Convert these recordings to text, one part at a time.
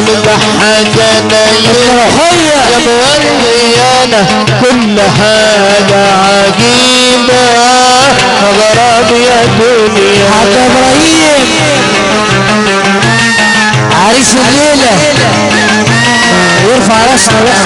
مضحكنا يا موريانا كل حاجة عجيبة غراب يا دنيا حاج إبراهيم عريس الليلة يرفع راسنا بقى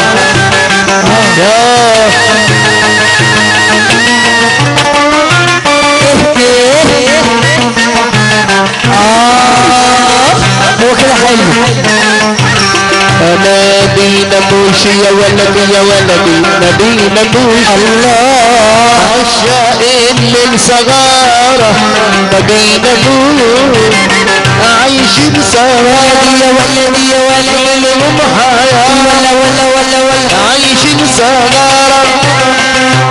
نبي نبوش يا ولدي يا ولدي نبي نبوش الله. عشاق من صغارة نبي نبوش عايشين سراري يا ولدي يا ولدي لهم حياة ولا ولا ولا ولا عايشين سرارة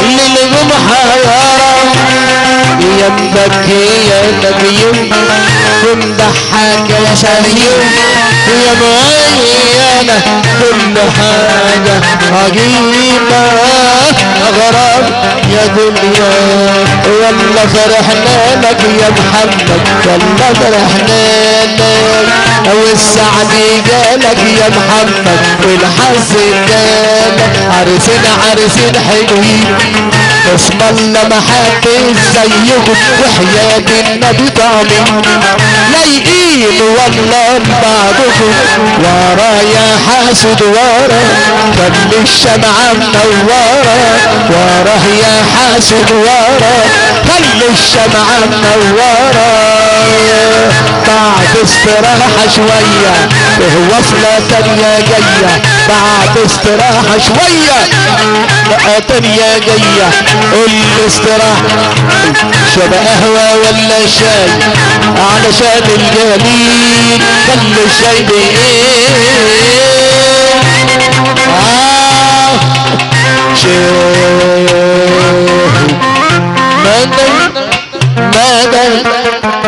لهم حياة يمك يا نبي كن ضحك يا شريف يا معينة كل حاجة عجيبة غرام يا دنيا والله فرحنا لك يا محمد والله فرحنا لك والسعد جالك يا محمد والحظ جالك عرسين عرسين حلوين اسم الله ما حد زيكم وحياة النبي طعمي لايقين والله بعضكم ورا يا حاسد ورا خلي الشمعة منورة ورا يا حاسد ورا خلي الشمعة منورة بعد استراحة شوية وصلة تانية جاية. بعد استراحة شوية بقى تانية جاية. قول لي استراحة شرب قهوة ولا شاي؟ علشان الجليل خلي الشاي بإيه؟